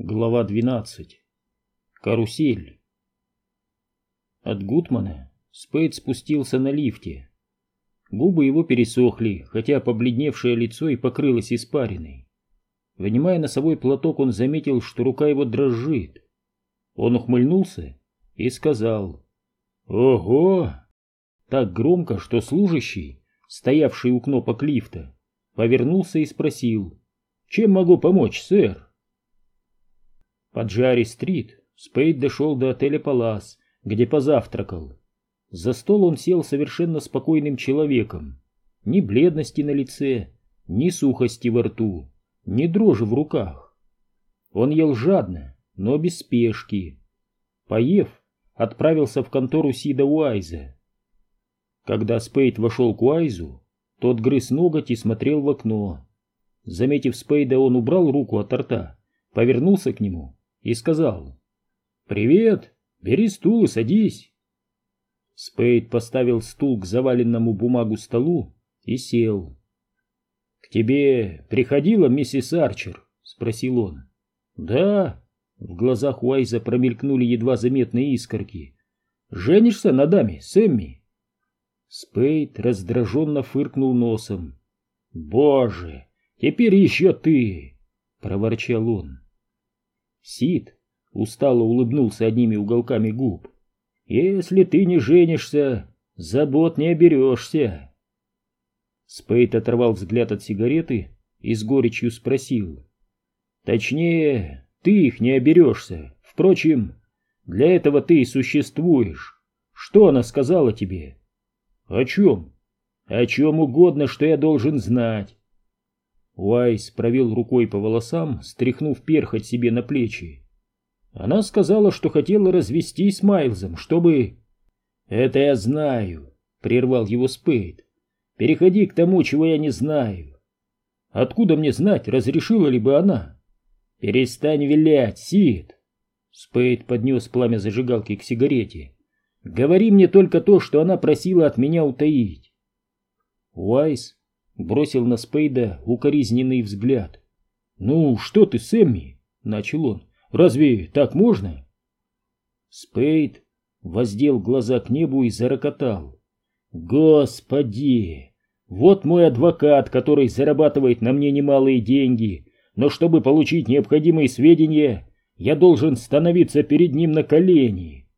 Глава 12. Карусель. От Гутмана Спейд спустился на лифте. Губы его пересохли, хотя побледневшее лицо и покрылось испариной. Вынимая носовой платок, он заметил, что рука его дрожит. Он ухмыльнулся и сказал «Ого!» так громко, что служащий, стоявший у кнопок лифта, повернулся и спросил «Чем могу помочь, сэр?» По Джари-стрит Спейд дошел до отеля «Палас», где позавтракал. За стол он сел совершенно спокойным человеком. Ни бледности на лице, ни сухости во рту, ни дрожи в руках. Он ел жадно, но без спешки. Поев, отправился в контору Сида Уайза. Когда Спейд вошел к Уайзу, тот грыз ноготь и смотрел в окно. Заметив Спейда, он убрал руку от рта, повернулся к нему и сказал «Привет, бери стул и садись». Спейд поставил стул к заваленному бумагу столу и сел. «К тебе приходила миссис Арчер?» — спросил он. «Да». В глазах Уайза промелькнули едва заметные искорки. «Женишься на даме, Сэмми?» Спейд раздраженно фыркнул носом. «Боже, теперь еще ты!» — проворчал он. Сид устало улыбнулся одними уголками губ. «Если ты не женишься, забот не оберешься». Спейт оторвал взгляд от сигареты и с горечью спросил. «Точнее, ты их не оберешься. Впрочем, для этого ты и существуешь. Что она сказала тебе?» «О чем?» «О чем угодно, что я должен знать. Уайс провел рукой по волосам, стряхнув перхоть себе на плечи. Она сказала, что хотела развестись с Майлзом, чтобы... «Это я знаю», — прервал его Спейд. «Переходи к тому, чего я не знаю». «Откуда мне знать, разрешила ли бы она?» «Перестань вилять, Сид!» Спейд поднес пламя зажигалки к сигарете. «Говори мне только то, что она просила от меня утаить». Уайс бросил на Спейда укоризненный взгляд. «Ну, что ты, Сэмми?» — начал он. «Разве так можно?» Спейд воздел глаза к небу и зарокотал. «Господи! Вот мой адвокат, который зарабатывает на мне немалые деньги, но чтобы получить необходимые сведения, я должен становиться перед ним на колени!»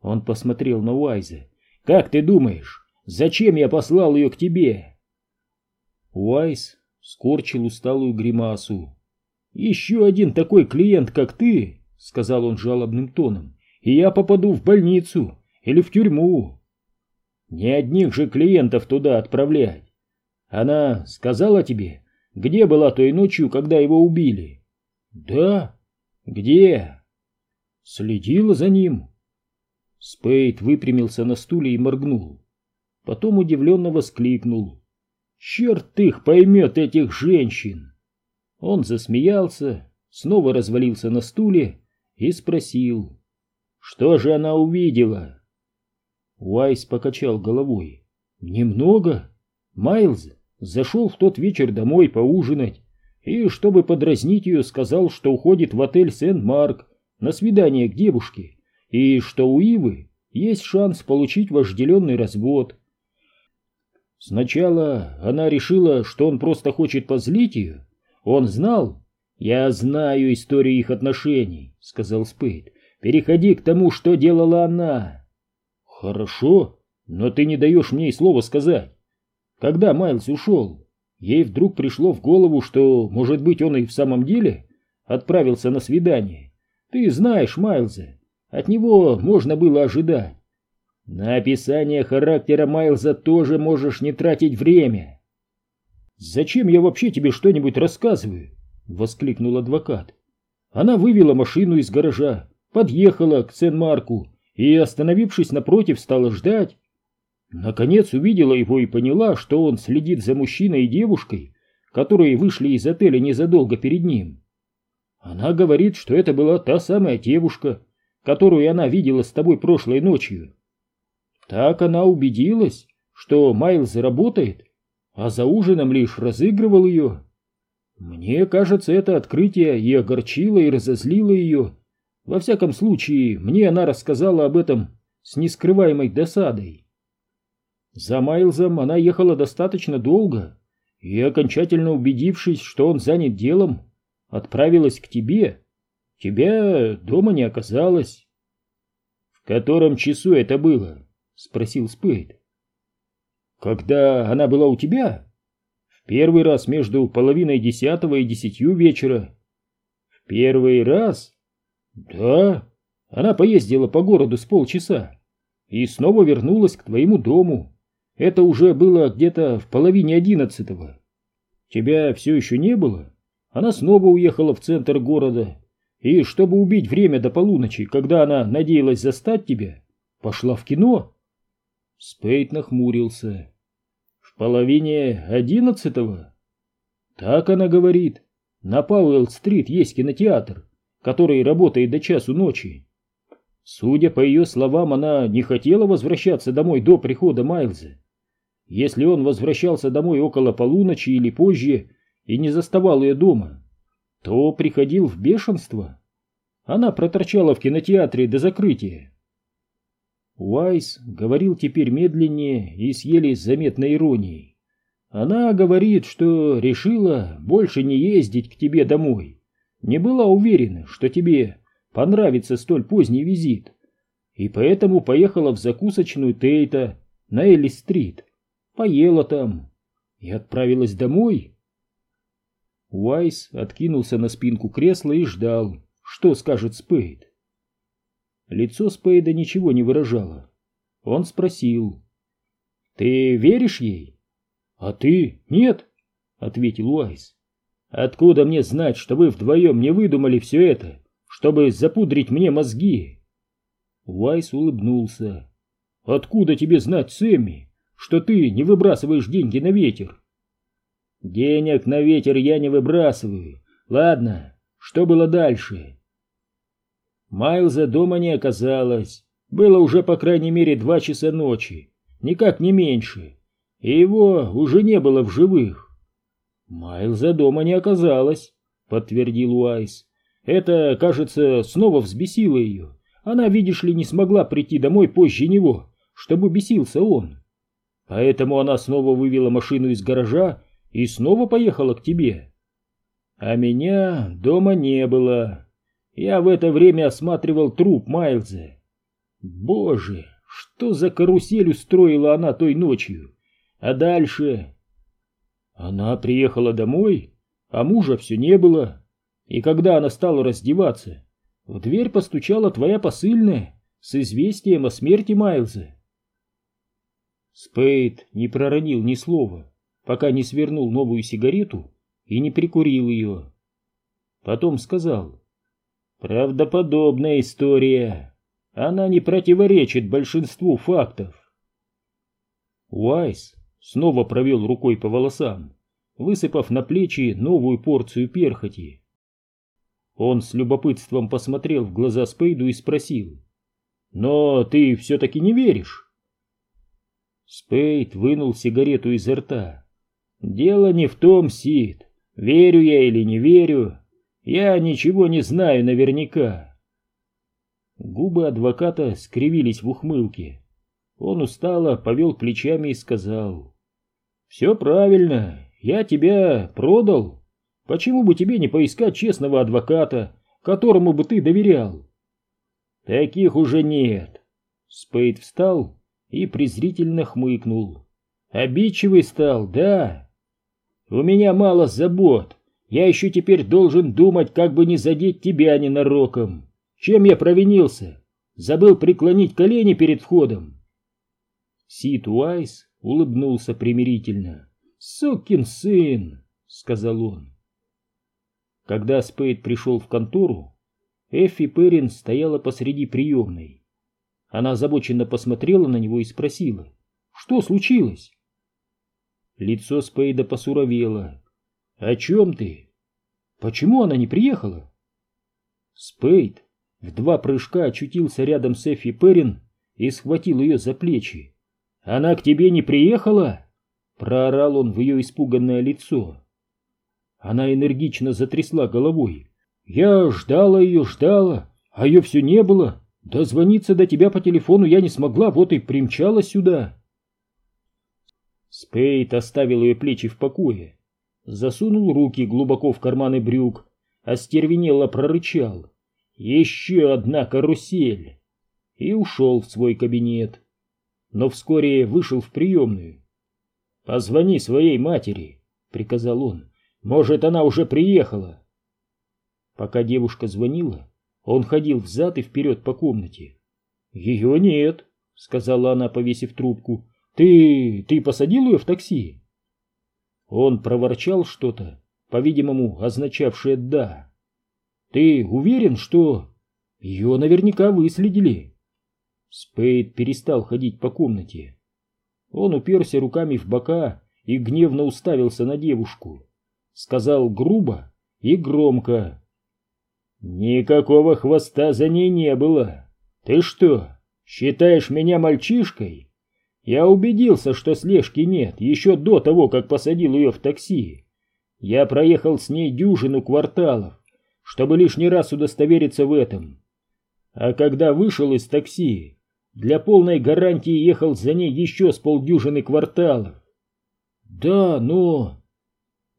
Он посмотрел на Уайза. «Как ты думаешь, зачем я послал ее к тебе?» Уайс скорчил усталую гримасу. «Еще один такой клиент, как ты», — сказал он жалобным тоном, — «и я попаду в больницу или в тюрьму». «Не одних же клиентов туда отправлять. Она сказала тебе, где была той ночью, когда его убили?» «Да». «Где?» «Следила за ним». Спейд выпрямился на стуле и моргнул. Потом удивленно воскликнул. Черт их поймет, этих женщин! Он засмеялся, снова развалился на стуле и спросил, что же она увидела? Уайс покачал головой. Немного. Майлз зашел в тот вечер домой поужинать и, чтобы подразнить ее, сказал, что уходит в отель Сент-Марк на свидание к девушке и что у Ивы есть шанс получить вожделенный развод. Сначала она решила, что он просто хочет позлить ее. Он знал. «Я знаю историю их отношений», — сказал Спейд. «Переходи к тому, что делала она». «Хорошо, но ты не даешь мне и слова сказать. Когда Майлз ушел, ей вдруг пришло в голову, что, может быть, он и в самом деле отправился на свидание. Ты знаешь Майлза, от него можно было ожидать. На описание характера Майлза тоже можешь не тратить время. «Зачем я вообще тебе что-нибудь рассказываю?» — воскликнул адвокат. Она вывела машину из гаража, подъехала к Сен-Марку и, остановившись напротив, стала ждать. Наконец увидела его и поняла, что он следит за мужчиной и девушкой, которые вышли из отеля незадолго перед ним. Она говорит, что это была та самая девушка, которую она видела с тобой прошлой ночью. Так она убедилась, что Майлз работает, а за ужином лишь разыгрывал ее. Мне кажется, это открытие и огорчило, и разозлило ее. Во всяком случае, мне она рассказала об этом с нескрываемой досадой. За Майлзом она ехала достаточно долго, и, окончательно убедившись, что он занят делом, отправилась к тебе. Тебя дома не оказалось. — В котором часу это было? — спросил Спейд. — Когда она была у тебя? В первый раз между половиной десятого и десятью вечера. — В первый раз? — Да. Она поездила по городу с полчаса и снова вернулась к твоему дому. Это уже было где-то в половине одиннадцатого. Тебя все еще не было? Она снова уехала в центр города. И чтобы убить время до полуночи, когда она надеялась застать тебя, пошла в кино. Спейт нахмурился. В половине одиннадцатого? Так она говорит. На Пауэлл-стрит есть кинотеатр, который работает до часу ночи. Судя по ее словам, она не хотела возвращаться домой до прихода Майлза. Если он возвращался домой около полуночи или позже и не заставал ее дома, то приходил в бешенство. Она проторчала в кинотеатре до закрытия. Уайс говорил теперь медленнее и с еле заметной иронией. Она говорит, что решила больше не ездить к тебе домой. Не была уверена, что тебе понравится столь поздний визит, и поэтому поехала в закусочную Тейта на Элли-стрит поела там и отправилась домой. Уайс откинулся на спинку кресла и ждал, что скажет Спейд. Лицо Спейда ничего не выражало. Он спросил. «Ты веришь ей?» «А ты нет?» — ответил Уайс. «Откуда мне знать, что вы вдвоем не выдумали все это, чтобы запудрить мне мозги?» Уайс улыбнулся. «Откуда тебе знать, Сэмми? что ты не выбрасываешь деньги на ветер. Денег на ветер я не выбрасываю. Ладно, что было дальше? Майлза дома не оказалось. Было уже по крайней мере два часа ночи, никак не меньше, и его уже не было в живых. Майлза дома не оказалось, подтвердил Уайс. Это, кажется, снова взбесило ее. Она, видишь ли, не смогла прийти домой позже него, чтобы бесился он. Поэтому она снова вывела машину из гаража и снова поехала к тебе. А меня дома не было. Я в это время осматривал труп Майлза. Боже, что за карусель устроила она той ночью? А дальше? Она приехала домой, а мужа все не было. И когда она стала раздеваться, в дверь постучала твоя посыльная с известием о смерти Майлза. Спейд не проронил ни слова, пока не свернул новую сигарету и не прикурил ее. Потом сказал, «Правдоподобная история. Она не противоречит большинству фактов». Уайс снова провел рукой по волосам, высыпав на плечи новую порцию перхоти. Он с любопытством посмотрел в глаза Спейду и спросил, «Но ты все-таки не веришь?» Спейд вынул сигарету изо рта. «Дело не в том, Сид, верю я или не верю. Я ничего не знаю наверняка». Губы адвоката скривились в ухмылке. Он устало повел плечами и сказал. «Все правильно, я тебя продал. Почему бы тебе не поискать честного адвоката, которому бы ты доверял?» «Таких уже нет». Спейд встал и презрительно хмыкнул. «Обидчивый стал, да? У меня мало забот. Я еще теперь должен думать, как бы не задеть тебя ненароком. Чем я провинился? Забыл преклонить колени перед входом?» Сид Уайс улыбнулся примирительно. «Сукин сын!» — сказал он. Когда Спейд пришел в контору, Эффи Перрин стояла посреди приемной. Она озабоченно посмотрела на него и спросила, что случилось? Лицо Спейда посуровело. «О чем ты? Почему она не приехала?» Спейд в два прыжка очутился рядом с Эфи Перрин и схватил ее за плечи. «Она к тебе не приехала?» — проорал он в ее испуганное лицо. Она энергично затрясла головой. «Я ждала ее, ждала, а ее все не было. Дозвониться до тебя по телефону я не смогла, вот и примчалась сюда». Спейд оставил ее плечи в покое, засунул руки глубоко в карманы брюк, остервенело прорычал. «Еще одна карусель!» и ушел в свой кабинет. Но вскоре вышел в приемную. «Позвони своей матери», — приказал он. «Может, она уже приехала». Пока девушка звонила, он ходил взад и вперед по комнате. «Ее нет», — сказала она, повесив трубку. «Ты... ты посадил ее в такси?» Он проворчал что-то, по-видимому, означавшее «да». «Ты уверен, что...» «Ее наверняка выследили». Спейд перестал ходить по комнате. Он уперся руками в бока и гневно уставился на девушку. Сказал грубо и громко. «Никакого хвоста за ней не было. Ты что, считаешь меня мальчишкой? Я убедился, что слежки нет, еще до того, как посадил ее в такси. Я проехал с ней дюжину кварталов, чтобы лишний раз удостовериться в этом. А когда вышел из такси, для полной гарантии ехал за ней еще с полдюжины кварталов. Да, но...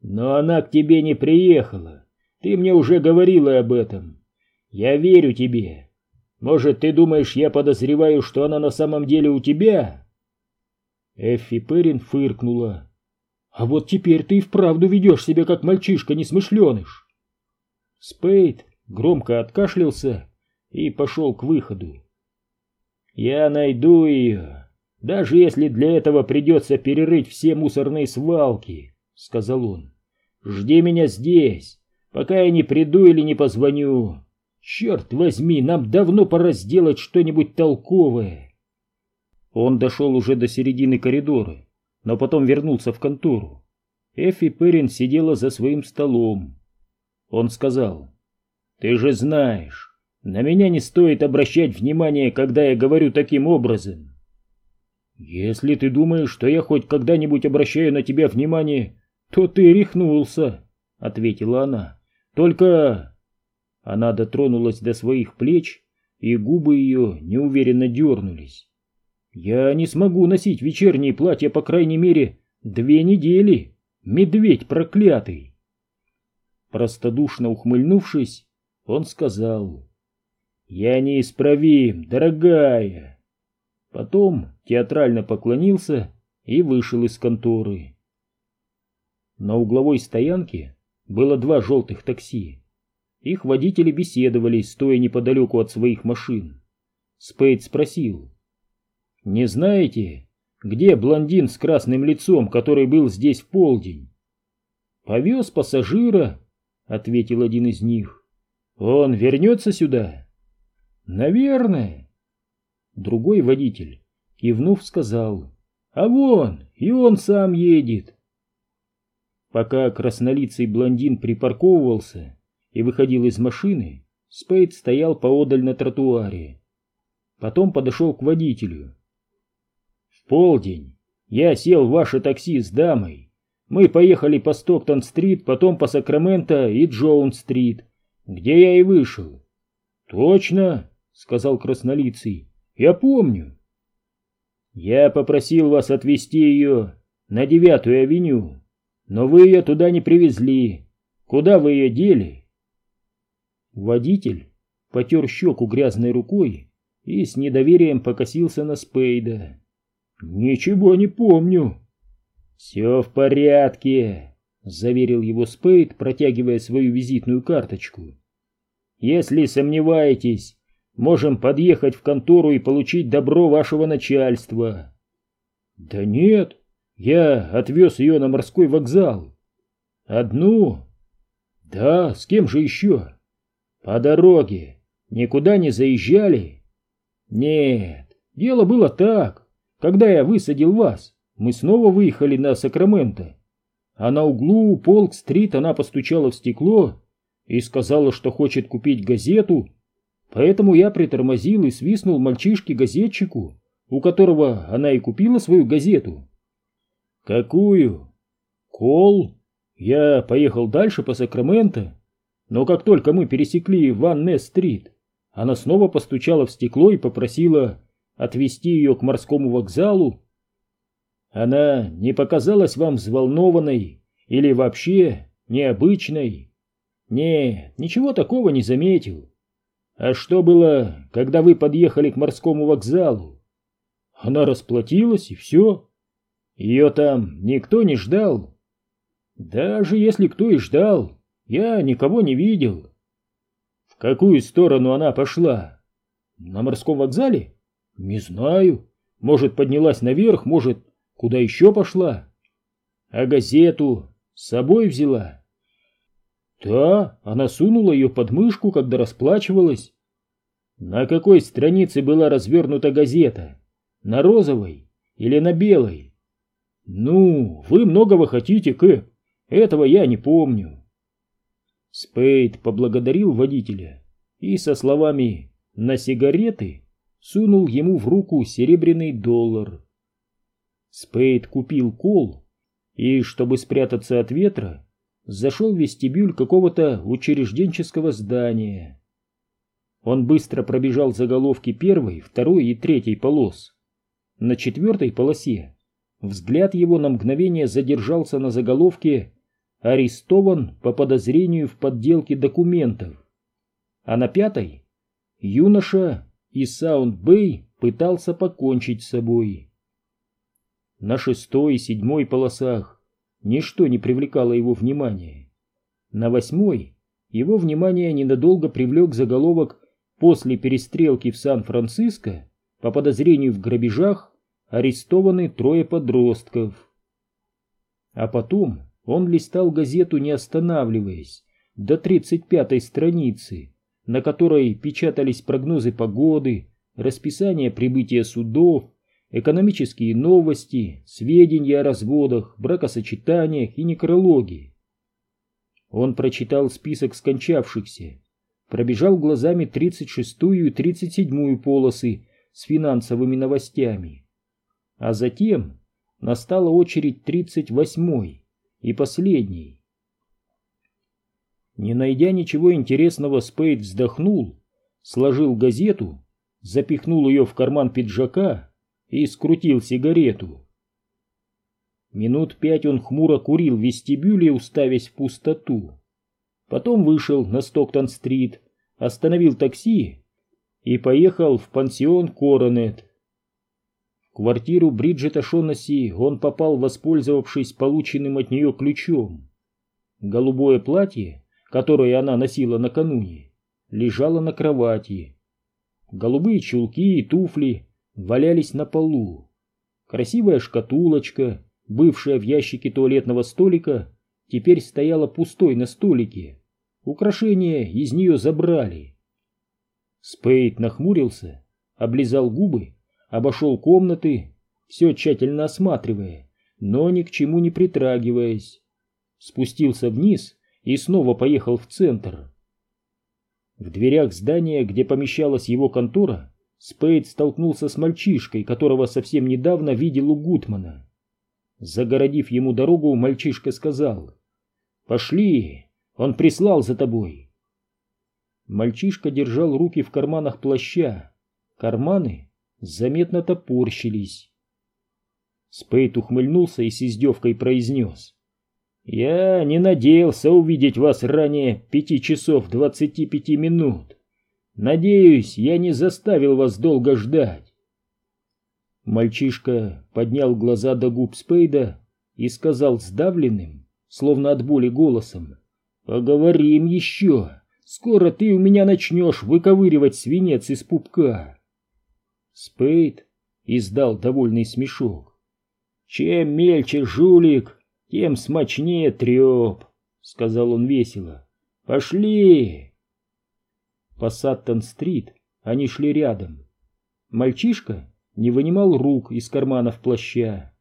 Но она к тебе не приехала. Ты мне уже говорила об этом. Я верю тебе. Может, ты думаешь, я подозреваю, что она на самом деле у тебя?» Эффи Перрин фыркнула. «А вот теперь ты и вправду ведешь себя как мальчишка-несмышленыш!» Спейд громко откашлялся и пошел к выходу. «Я найду ее, даже если для этого придется перерыть все мусорные свалки», — сказал он. «Жди меня здесь, пока я не приду или не позвоню. Черт возьми, нам давно пора сделать что-нибудь толковое». Он дошел уже до середины коридора, но потом вернулся в контору. Эффи Перрин сидела за своим столом. Он сказал, «Ты же знаешь, на меня не стоит обращать внимание, когда я говорю таким образом. Если ты думаешь, что я хоть когда-нибудь обращаю на тебя внимание, то ты рехнулся, — ответила она. Только... Она дотронулась до своих плеч, и губы ее неуверенно дернулись. Я не смогу носить вечерние платья, по крайней мере, две недели. Медведь проклятый. Простодушно ухмыльнувшись, он сказал... «Я неисправим, дорогая!» Потом театрально поклонился и вышел из конторы. На угловой стоянке было два желтых такси. Их водители беседовали, стоя неподалеку от своих машин. Спейд спросил. «Не знаете, где блондин с красным лицом, который был здесь в полдень?» «Повез пассажира», — ответил один из них. «Он вернется сюда?» «Наверное». Другой водитель, кивнув, сказал, «А вон, и он сам едет». Пока краснолицый блондин припарковывался и выходил из машины, Спейд стоял поодаль на тротуаре. Потом подошел к водителю. «В полдень я сел в ваше такси с дамой. Мы поехали по Стоктон-стрит, потом по Сакраменто и Джоун-стрит, где я и вышел». «Точно?» сказал краснолицый. Я помню. Я попросил вас отвезти ее на девятую авеню, но вы ее туда не привезли. Куда вы ее дели? Водитель потер щеку грязной рукой и с недоверием покосился на Спейда. «Ничего не помню». «Все в порядке», — заверил его Спейд, протягивая свою визитную карточку. «Если сомневаетесь, Можем подъехать в контору и получить добро вашего начальства. Да нет, я отвез ее на морской вокзал. Одну? Да, с кем же еще? По дороге. Никуда не заезжали? Нет, дело было так. Когда я высадил вас, мы снова выехали на Сакраменто. А на углу Полк-стрит она постучала в стекло и сказала, что хочет купить газету Поэтому я притормозил и свистнул мальчишке-газетчику, у которого она и купила свою газету. Какую? Кол? Я поехал дальше по Сакраменто, но как только мы пересекли Ван Несс-стрит, она снова постучала в стекло и попросила отвезти ее к морскому вокзалу. Она не показалась вам взволнованной или вообще необычной? Нет, ничего такого не заметил. А что было, когда вы подъехали к морскому вокзалу? Она расплатилась и все. Ее там никто не ждал. Даже если кто и ждал, я никого не видел. В какую сторону она пошла? На морском вокзале? Не знаю. Может, поднялась наверх, может, куда еще пошла. А газету с собой взяла? Да, она сунула ее под мышку, когда расплачивалась. На какой странице была развернута газета? На розовой или на белой? Ну, вы многого хотите, Кэп. Этого я не помню. Спейд поблагодарил водителя и со словами «на сигареты» сунул ему в руку серебряный доллар. Спейд купил кол и, чтобы спрятаться от ветра, зашел в вестибюль какого-то учрежденческого здания. Он быстро пробежал заголовки первой, второй и третьей полос. На четвертой полосе взгляд его на мгновение задержался на заголовке арестован по подозрению в подделке документов. А на пятой юноша из Саунд-Бэй пытался покончить с собой. На шестой и седьмой полосах ничто не привлекало его внимания. На восьмой его внимание ненадолго привлек заголовок «После перестрелки в Сан-Франциско по подозрению в грабежах арестованы трое подростков». А потом он листал газету, не останавливаясь, до 35-й страницы, на которой печатались прогнозы погоды, расписание прибытия судов, экономические новости, сведения о разводах, бракосочетаниях и некрологии. Он прочитал список скончавшихся, пробежал глазами 36-ю и 37-ю полосы с финансовыми новостями. А затем настала очередь 38-й, и последний. Не найдя ничего интересного, Спейд вздохнул, сложил газету, запихнул ее в карман пиджака и скрутил сигарету. Минут пять он хмуро курил в вестибюле, уставясь в пустоту. Потом вышел на Стоктон-стрит, остановил такси и поехал в пансион Коронет квартиру Бриджит Шоннесси он попал, воспользовавшись полученным от нее ключом. Голубое платье, которое она носила накануне, лежало на кровати. Голубые чулки и туфли валялись на полу. Красивая шкатулочка, бывшая в ящике туалетного столика, теперь стояла пустой на столике. Украшения из нее забрали. Спейд нахмурился, облизал губы обошел комнаты, все тщательно осматривая, но ни к чему не притрагиваясь. Спустился вниз и снова поехал в центр. В дверях здания, где помещалась его контора, Спейд столкнулся с мальчишкой, которого совсем недавно видел у Гутмана. Загородив ему дорогу, мальчишка сказал «Пошли, он прислал за тобой». Мальчишка держал руки в карманах плаща. Карманы заметно топорщились. Спейт ухмыльнулся и с издевкой произнес. «Я не надеялся увидеть вас ранее пяти часов двадцати пяти минут. Надеюсь, я не заставил вас долго ждать». Мальчишка поднял глаза до губ Спейда и сказал сдавленным, словно от боли голосом, «Поговорим еще. Скоро ты у меня начнешь выковыривать свинец из пупка». Спейд издал довольный смешок. «Чем мельче жулик, тем смачнее треп», — сказал он весело. «Пошли!» По Саттон-стрит они шли рядом. Мальчишка не вынимал рук из карманов плаща.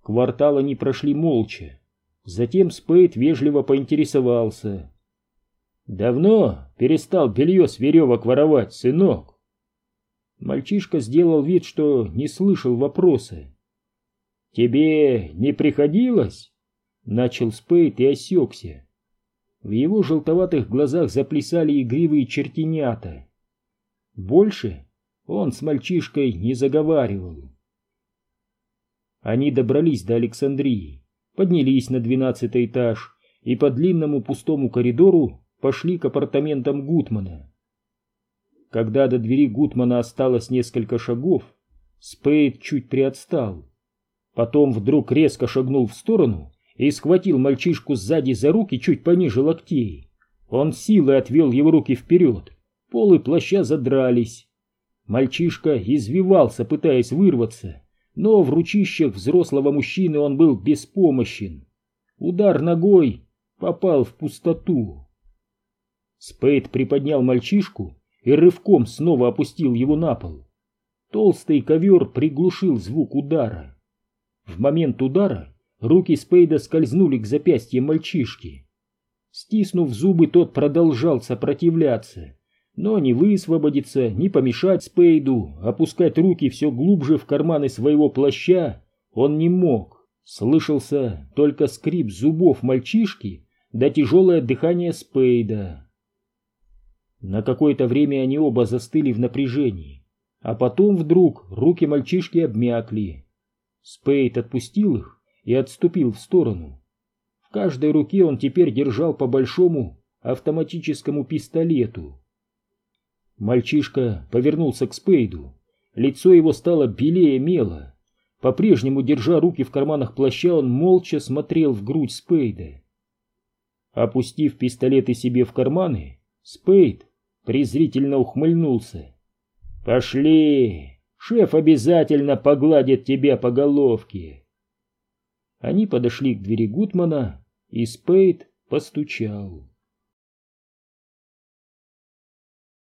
Квартал они прошли молча. Затем Спейд вежливо поинтересовался. «Давно перестал белье с веревок воровать, сынок?» Мальчишка сделал вид, что не слышал вопроса. «Тебе не приходилось?» Начал Спейд и осекся. В его желтоватых глазах заплясали игривые чертенята. Больше он с мальчишкой не заговаривал. Они добрались до Александрии, поднялись на двенадцатый этаж и по длинному пустому коридору пошли к апартаментам Гутмана. Когда до двери Гутмана осталось несколько шагов, Спейд чуть приотстал. Потом вдруг резко шагнул в сторону и схватил мальчишку сзади за руки чуть пониже локтей. Он силой отвел его руки вперед, полы плаща задрались. Мальчишка извивался, пытаясь вырваться, но в ручищах взрослого мужчины он был беспомощен. Удар ногой попал в пустоту. Спейд приподнял мальчишку и рывком снова опустил его на пол. Толстый ковер приглушил звук удара. В момент удара руки Спейда скользнули к запястьям мальчишки. Стиснув зубы, тот продолжал сопротивляться, но не высвободиться, не помешать Спейду, опускать руки все глубже в карманы своего плаща он не мог. Слышался только скрип зубов мальчишки да тяжелое дыхание Спейда. На какое-то время они оба застыли в напряжении, а потом вдруг руки мальчишки обмякли. Спейд отпустил их и отступил в сторону. В каждой руке он теперь держал по большому автоматическому пистолету. Мальчишка повернулся к Спейду. Лицо его стало белее мела. По-прежнему, держа руки в карманах плаща, он молча смотрел в грудь Спейда. Опустив пистолеты себе в карманы, Спейд презрительно ухмыльнулся. «Пошли! Шеф обязательно погладит тебя по головке!» Они подошли к двери Гутмана, и Спейд постучал.